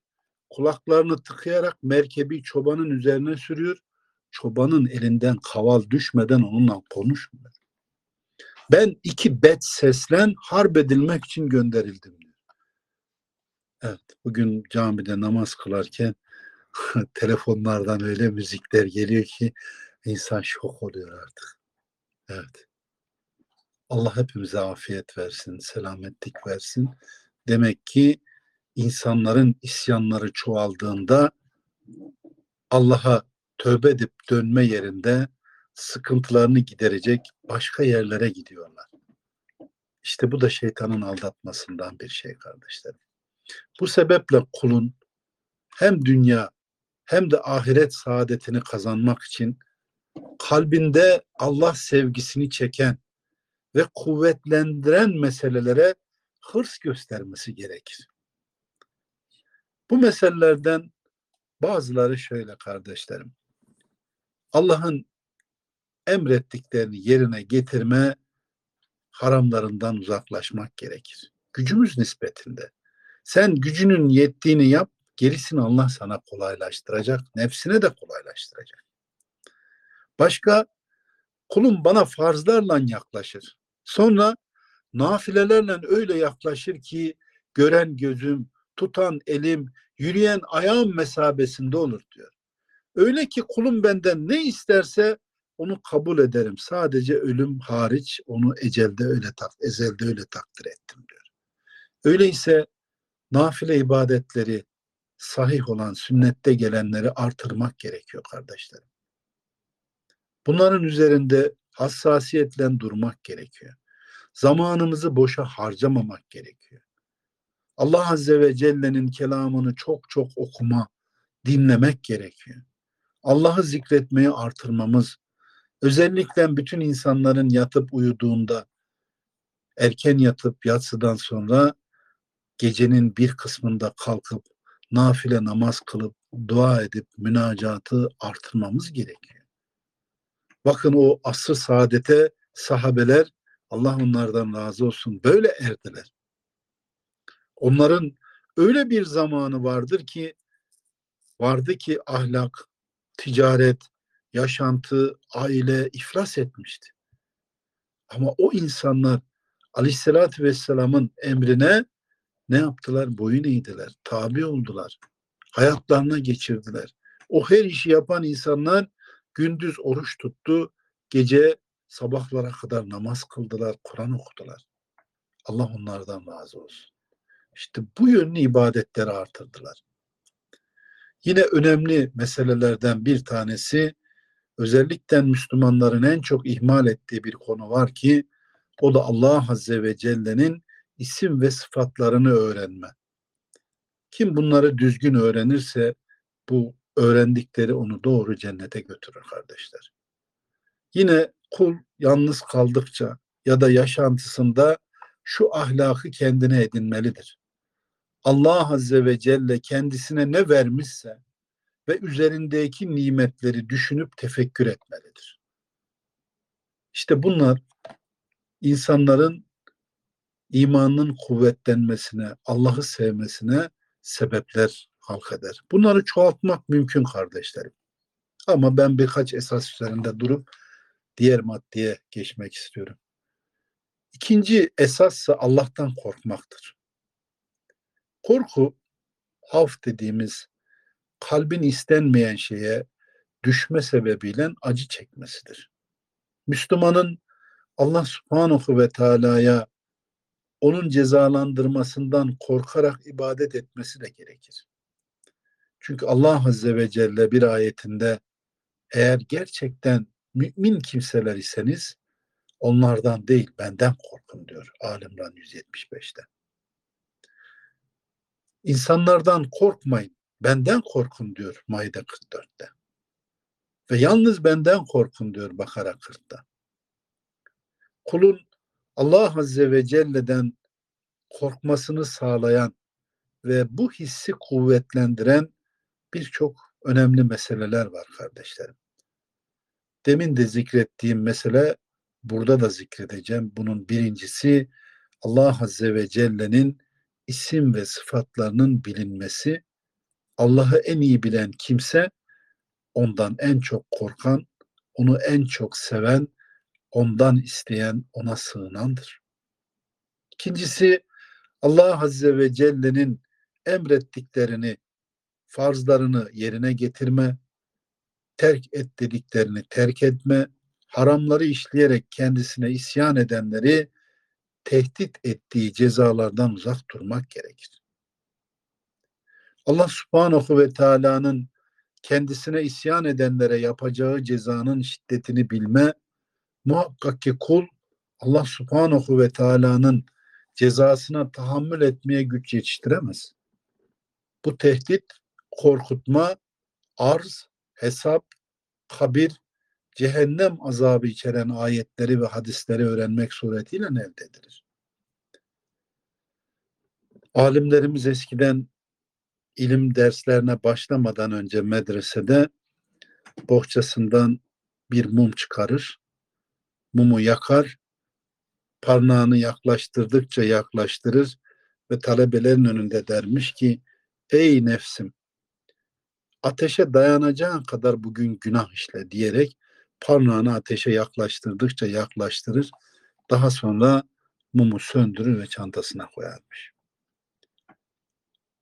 kulaklarını tıkayarak merkebi çobanın üzerine sürüyor. Çobanın elinden kaval düşmeden onunla konuşmuyor. Ben iki bet seslen harp edilmek için gönderildim. Evet, bugün camide namaz kılarken telefonlardan öyle müzikler geliyor ki insan şok oluyor artık. Evet. Allah hepimize afiyet versin, selametlik versin. Demek ki insanların isyanları çoğaldığında Allah'a tövbe edip dönme yerinde sıkıntılarını giderecek başka yerlere gidiyorlar. İşte bu da şeytanın aldatmasından bir şey kardeşlerim. Bu sebeple kulun hem dünya hem de ahiret saadetini kazanmak için kalbinde Allah sevgisini çeken ve kuvvetlendiren meselelere hırs göstermesi gerekir. Bu meselelerden bazıları şöyle kardeşlerim. Allah'ın emrettiklerini yerine getirme, haramlarından uzaklaşmak gerekir. Gücümüz nispetinde. Sen gücünün yettiğini yap, gerisini Allah sana kolaylaştıracak, nefsine de kolaylaştıracak. Başka, kulum bana farzlarla yaklaşır. Sonra nafilelerle öyle yaklaşır ki gören gözüm, tutan elim, yürüyen ayağım mesabesinde olur diyor. Öyle ki kulum benden ne isterse onu kabul ederim. Sadece ölüm hariç onu ecelde öyle tak, ezelde öyle takdir ettim diyor. Öyleyse nafile ibadetleri sahih olan sünnette gelenleri artırmak gerekiyor kardeşlerim. Bunların üzerinde hassasiyetle durmak gerekiyor. Zamanımızı boşa harcamamak gerekiyor. Allah Azze ve Celle'nin kelamını çok çok okuma, dinlemek gerekiyor. Allah'ı zikretmeyi artırmamız, özellikle bütün insanların yatıp uyuduğunda, erken yatıp yatsıdan sonra gecenin bir kısmında kalkıp nafile namaz kılıp dua edip münacatı artırmamız gerekiyor. Bakın o asr saadete sahabeler Allah onlardan razı olsun böyle erdiler. Onların öyle bir zamanı vardır ki vardı ki ahlak, ticaret, yaşantı, aile iflas etmişti. Ama o insanlar Aleyhisselatü Vesselam'ın emrine ne yaptılar? Boyun eğdiler, tabi oldular. Hayatlarına geçirdiler. O her işi yapan insanlar gündüz oruç tuttu, gece sabahlara kadar namaz kıldılar, Kur'an okudular. Allah onlardan razı olsun. İşte bu yönlü ibadetleri artırdılar. Yine önemli meselelerden bir tanesi özellikle Müslümanların en çok ihmal ettiği bir konu var ki o da Allah Azze ve Celle'nin isim ve sıfatlarını öğrenme. Kim bunları düzgün öğrenirse bu öğrendikleri onu doğru cennete götürür kardeşler. Yine kul yalnız kaldıkça ya da yaşantısında şu ahlakı kendine edinmelidir. Allah Azze ve Celle kendisine ne vermişse ve üzerindeki nimetleri düşünüp tefekkür etmelidir. İşte bunlar insanların imanının kuvvetlenmesine, Allah'ı sevmesine sebepler halk eder. Bunları çoğaltmak mümkün kardeşlerim. Ama ben birkaç esas üzerinde durup diğer maddeye geçmek istiyorum. İkinci esas Allah'tan korkmaktır. Korku, haf dediğimiz kalbin istenmeyen şeye düşme sebebiyle acı çekmesidir. Müslümanın Allah subhanahu ve teala'ya onun cezalandırmasından korkarak ibadet etmesi de gerekir. Çünkü Allah Azze ve Celle bir ayetinde eğer gerçekten mümin kimseler iseniz onlardan değil benden korkun diyor Alimran 175'te. İnsanlardan korkmayın, benden korkun diyor Maide 44'te. Ve yalnız benden korkun diyor Bakara 40'ta. Kulun Allah Azze ve Celle'den korkmasını sağlayan ve bu hissi kuvvetlendiren birçok önemli meseleler var kardeşlerim. Demin de zikrettiğim mesele burada da zikredeceğim. Bunun birincisi Allah Azze ve Celle'nin isim ve sıfatlarının bilinmesi Allah'ı en iyi bilen kimse ondan en çok korkan, onu en çok seven, ondan isteyen, ona sığınandır. İkincisi Allah Azze ve Celle'nin emrettiklerini, farzlarını yerine getirme, terk et terk etme, haramları işleyerek kendisine isyan edenleri tehdit ettiği cezalardan uzak durmak gerekir. Allah subhanahu ve teala'nın kendisine isyan edenlere yapacağı cezanın şiddetini bilme, muhakkak ki kul Allah subhanahu ve teala'nın cezasına tahammül etmeye güç yetiştiremez. Bu tehdit, korkutma, arz, hesap, kabir, cehennem azabı içeren ayetleri ve hadisleri öğrenmek suretiyle elde edilir. Alimlerimiz eskiden ilim derslerine başlamadan önce medresede bohçasından bir mum çıkarır. Mumu yakar, parnağını yaklaştırdıkça yaklaştırır ve talebelerin önünde dermiş ki ey nefsim ateşe dayanacağın kadar bugün günah işle diyerek parmağını ateşe yaklaştırdıkça yaklaştırır. Daha sonra mumu söndürür ve çantasına koyarmış.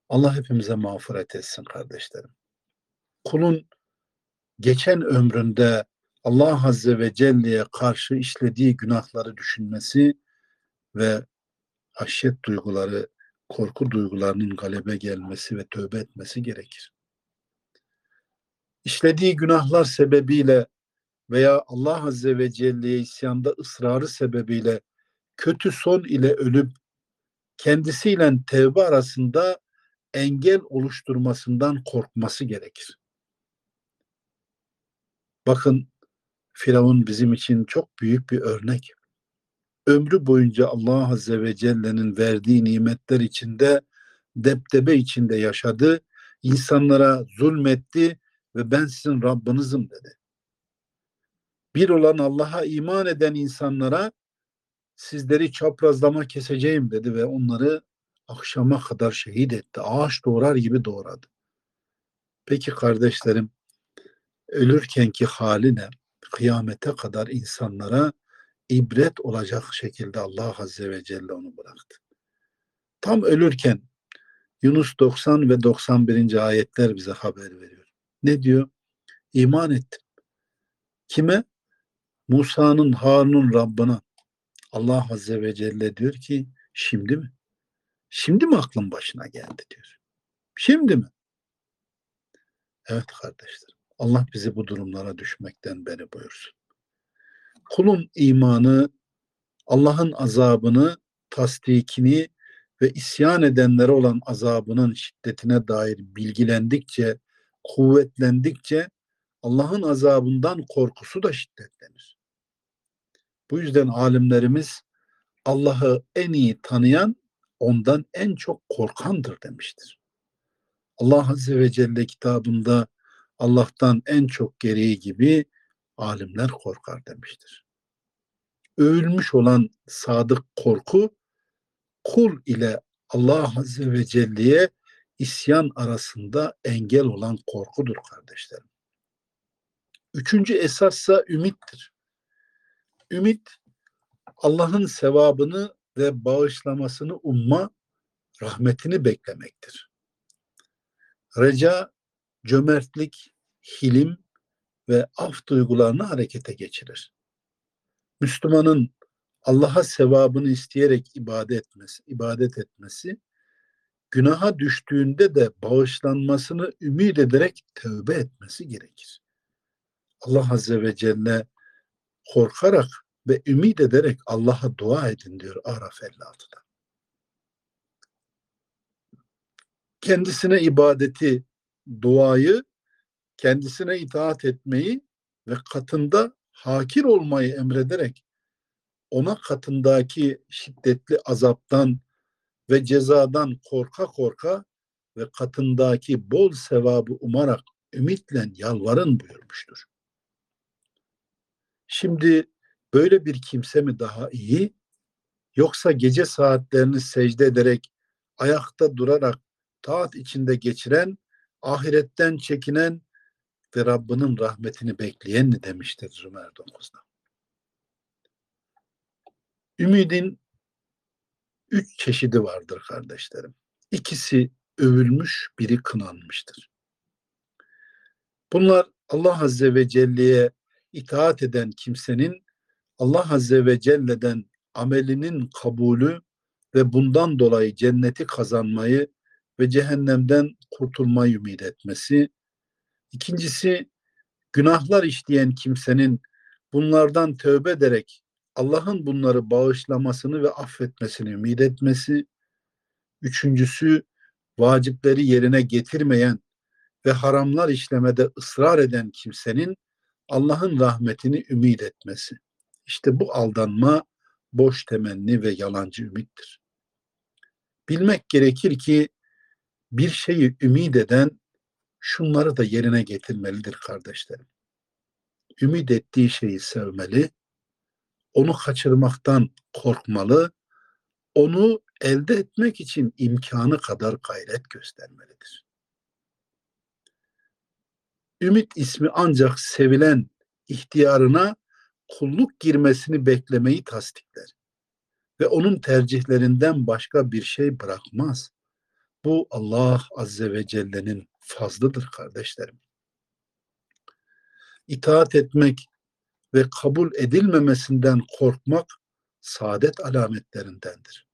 Allah hepimize mağfiret etsin kardeşlerim. Kulun geçen ömründe Allah Azze ve Celle'ye karşı işlediği günahları düşünmesi ve haşyet duyguları, korku duygularının galebe gelmesi ve tövbe etmesi gerekir. İşlediği günahlar sebebiyle veya Allah Azze ve Celle'ye isyanda ısrarı sebebiyle kötü son ile ölüp kendisiyle tevbe arasında engel oluşturmasından korkması gerekir. Bakın Firavun bizim için çok büyük bir örnek. Ömrü boyunca Allah Azze ve Celle'nin verdiği nimetler içinde, deptebe içinde yaşadı, insanlara zulmetti ve ben sizin Rabbinizim dedi bir olan Allah'a iman eden insanlara sizleri çaprazlama keseceğim dedi ve onları akşama kadar şehit etti. Ağaç doğrar gibi doğradı. Peki kardeşlerim ölürkenki hali ne? Kıyamete kadar insanlara ibret olacak şekilde Allah Azze ve Celle onu bıraktı. Tam ölürken Yunus 90 ve 91. ayetler bize haber veriyor. Ne diyor? İman ettim. Kime? Musa'nın Harun'un Rabbına Allah Azze ve Celle diyor ki şimdi mi? Şimdi mi aklın başına geldi diyor. Şimdi mi? Evet kardeşler. Allah bizi bu durumlara düşmekten beri buyursun. Kulun imanı Allah'ın azabını, tasdikini ve isyan edenlere olan azabının şiddetine dair bilgilendikçe, kuvvetlendikçe Allah'ın azabından korkusu da şiddetlenir. Bu yüzden alimlerimiz Allah'ı en iyi tanıyan ondan en çok korkandır demiştir. Allah Azze ve Celle kitabında Allah'tan en çok gereği gibi alimler korkar demiştir. Övülmüş olan sadık korku kul ile Allah Azze ve Celle'ye isyan arasında engel olan korkudur kardeşlerim. Üçüncü esassa ümittir. Ümit Allah'ın sevabını ve bağışlamasını umma, rahmetini beklemektir. Reca, cömertlik, hilim ve af duygularını harekete geçirir. Müslümanın Allah'a sevabını isteyerek ibadet etmesi, ibadet etmesi, günaha düştüğünde de bağışlanmasını ümit ederek tövbe etmesi gerekir. Allah Azze ve Celle korkarak ve ümit ederek Allah'a dua edin diyor Araf 56'da. Kendisine ibadeti, duayı, kendisine itaat etmeyi ve katında hakir olmayı emrederek ona katındaki şiddetli azaptan ve cezadan korka korka ve katındaki bol sevabı umarak ümitle yalvarın buyurmuştur. Şimdi böyle bir kimse mi daha iyi yoksa gece saatlerini secde ederek ayakta durarak taat içinde geçiren ahiretten çekinen ve Rabbinin rahmetini bekleyen demiştir Zümer 9'da. Ümidin üç çeşidi vardır kardeşlerim. İkisi övülmüş, biri kınanmıştır. Bunlar Allah Azze ve Celle'ye itaat eden kimsenin Allah Azze ve Celle'den amelinin kabulü ve bundan dolayı cenneti kazanmayı ve cehennemden kurtulmayı ümit etmesi. İkincisi günahlar işleyen kimsenin bunlardan tövbe ederek Allah'ın bunları bağışlamasını ve affetmesini ümit etmesi. Üçüncüsü vacipleri yerine getirmeyen ve haramlar işlemede ısrar eden kimsenin Allah'ın rahmetini ümit etmesi. İşte bu aldanma boş temenni ve yalancı ümittir. Bilmek gerekir ki bir şeyi ümit eden şunları da yerine getirmelidir kardeşlerim. Ümit ettiği şeyi sevmeli, onu kaçırmaktan korkmalı, onu elde etmek için imkanı kadar gayret göstermelidir. Ümit ismi ancak sevilen ihtiyarına kulluk girmesini beklemeyi tasdikler ve onun tercihlerinden başka bir şey bırakmaz. Bu Allah Azze ve Celle'nin fazlıdır kardeşlerim. İtaat etmek ve kabul edilmemesinden korkmak saadet alametlerindendir.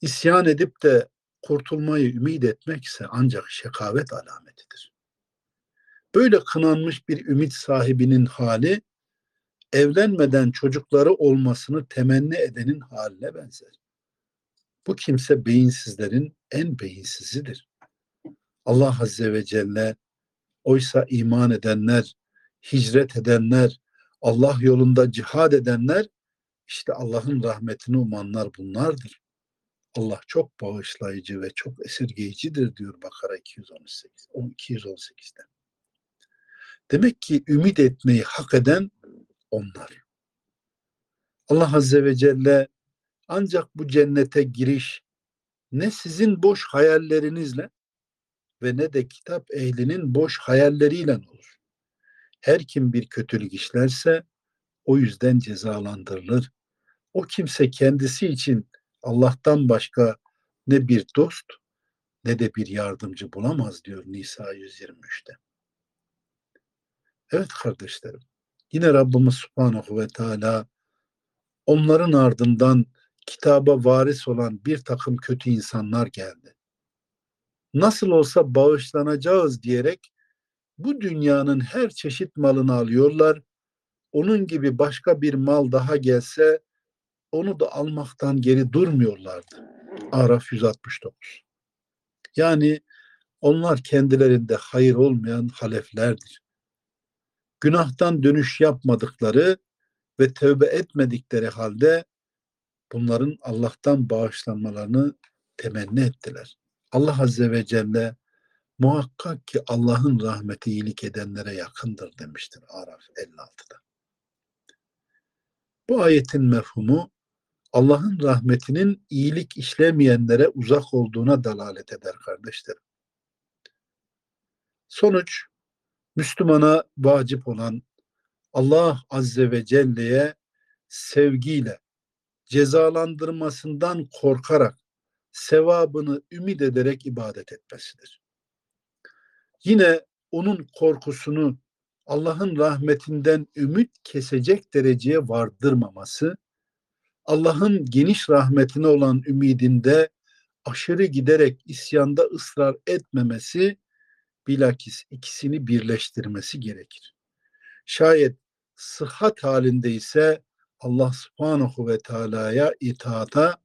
İsyan edip de kurtulmayı ümit etmek ise ancak şekavet alametidir. Böyle kınanmış bir ümit sahibinin hali evlenmeden çocukları olmasını temenni edenin haline benzer. Bu kimse beyinsizlerin en beyinsizidir. Allah Azze ve Celle oysa iman edenler, hicret edenler, Allah yolunda cihad edenler işte Allah'ın rahmetini umanlar bunlardır. Allah çok bağışlayıcı ve çok esirgeyicidir diyor Bakara 218, 218'de. Demek ki ümit etmeyi hak eden onlar. Allah Azze ve Celle ancak bu cennete giriş ne sizin boş hayallerinizle ve ne de kitap ehlinin boş hayalleriyle olur. Her kim bir kötülük işlerse o yüzden cezalandırılır. O kimse kendisi için Allah'tan başka ne bir dost ne de bir yardımcı bulamaz diyor Nisa 123'te. Evet kardeşlerim. Yine Rabbimiz Subhanahu ve Teala onların ardından kitaba varis olan bir takım kötü insanlar geldi. Nasıl olsa bağışlanacağız diyerek bu dünyanın her çeşit malını alıyorlar. Onun gibi başka bir mal daha gelse onu da almaktan geri durmuyorlardı. Araf 169. Yani onlar kendilerinde hayır olmayan haleflerdir. Günahtan dönüş yapmadıkları ve tövbe etmedikleri halde bunların Allah'tan bağışlanmalarını temenni ettiler. Allah Azze ve Celle muhakkak ki Allah'ın rahmeti iyilik edenlere yakındır demiştir Araf 56'da. Bu ayetin mefhumu Allah'ın rahmetinin iyilik işlemeyenlere uzak olduğuna dalalet eder kardeşlerim. Sonuç Müslümana vacip olan Allah Azze ve Celle'ye sevgiyle cezalandırmasından korkarak sevabını ümit ederek ibadet etmesidir. Yine onun korkusunu Allah'ın rahmetinden ümit kesecek dereceye vardırmaması, Allah'ın geniş rahmetine olan ümidinde aşırı giderek isyanda ısrar etmemesi, bilakis ikisini birleştirmesi gerekir. Şayet sıhhat halinde ise Allah subhanahu ve teala'ya itaata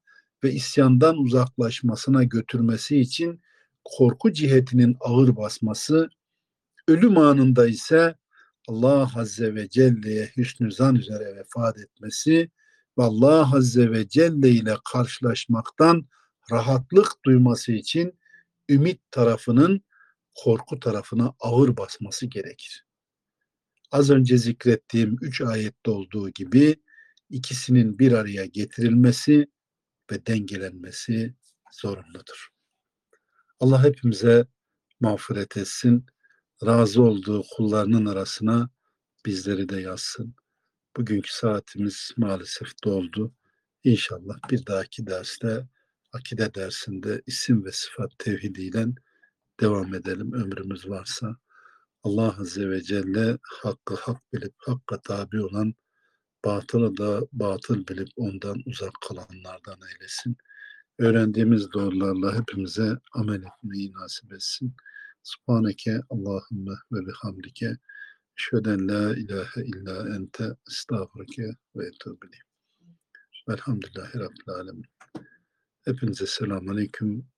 ve isyandan uzaklaşmasına götürmesi için korku cihetinin ağır basması, ölüm anında ise Allah Azze ve Celle'ye hüsnü zan üzere vefat etmesi ve Allah Azze ve Celle ile karşılaşmaktan rahatlık duyması için ümit tarafının korku tarafına ağır basması gerekir. Az önce zikrettiğim üç ayette olduğu gibi ikisinin bir araya getirilmesi ve dengelenmesi zorunludur. Allah hepimize mağfiret etsin. Razı olduğu kullarının arasına bizleri de yazsın. Bugünkü saatimiz maalesef doldu. İnşallah bir dahaki derste akide dersinde isim ve sıfat tevhidiyle devam edelim ömrümüz varsa. Allah Azze ve Celle hakkı hak bilip hakka tabi olan batılı da batıl bilip ondan uzak kalanlardan eylesin. Öğrendiğimiz doğrularla hepimize amel etmeyi nasip etsin. Subhaneke Allahümme ve bihamdike şöden la ilahe illa ente estağfurke ve etûbü Velhamdülillahi Rabbil Alemin. Hepinize selamun aleyküm